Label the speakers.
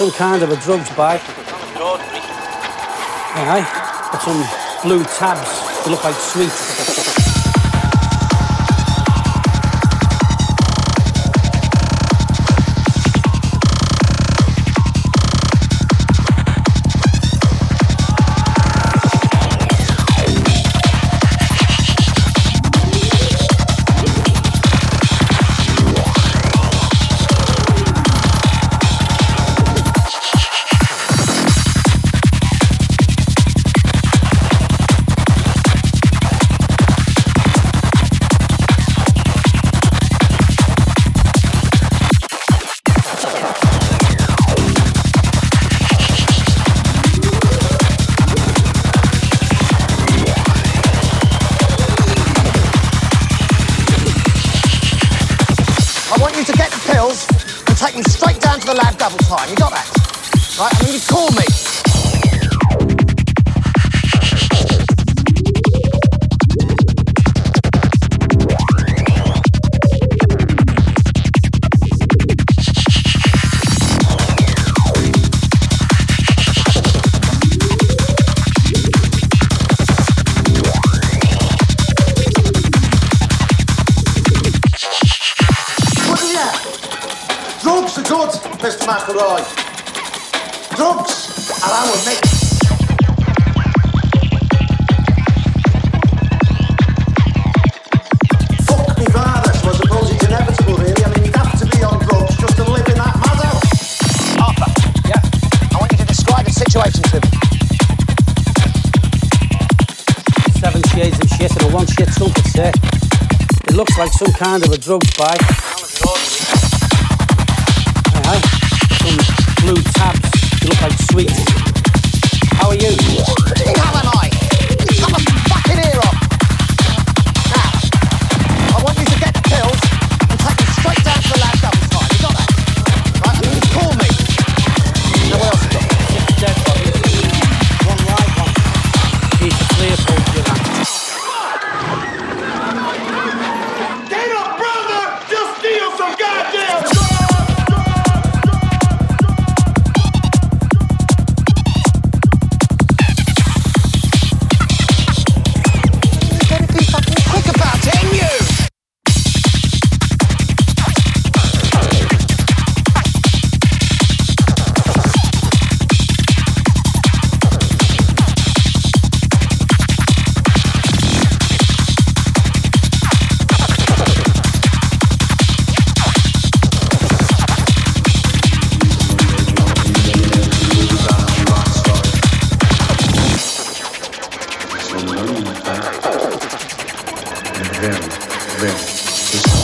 Speaker 1: some kind of a drugs bag. Aye, got some blue tabs. They look like sweets.
Speaker 2: Some kind of a drug bag.
Speaker 3: vem vem.